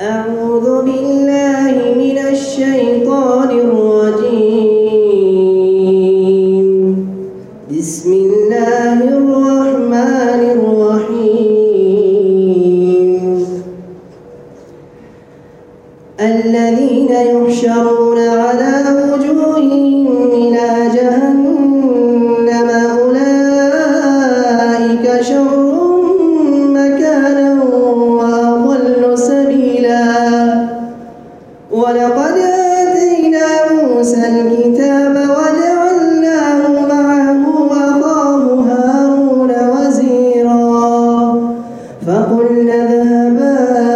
أعوذ بالله من الشيطان الرجيم. بسم الله الرحمن الرحيم. الذين يحشرون على ولقد آتينا موسى الكتاب وجعلناه معه أخاه هارون وزيرا فقلنا اذهبا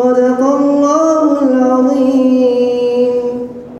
صدق الله.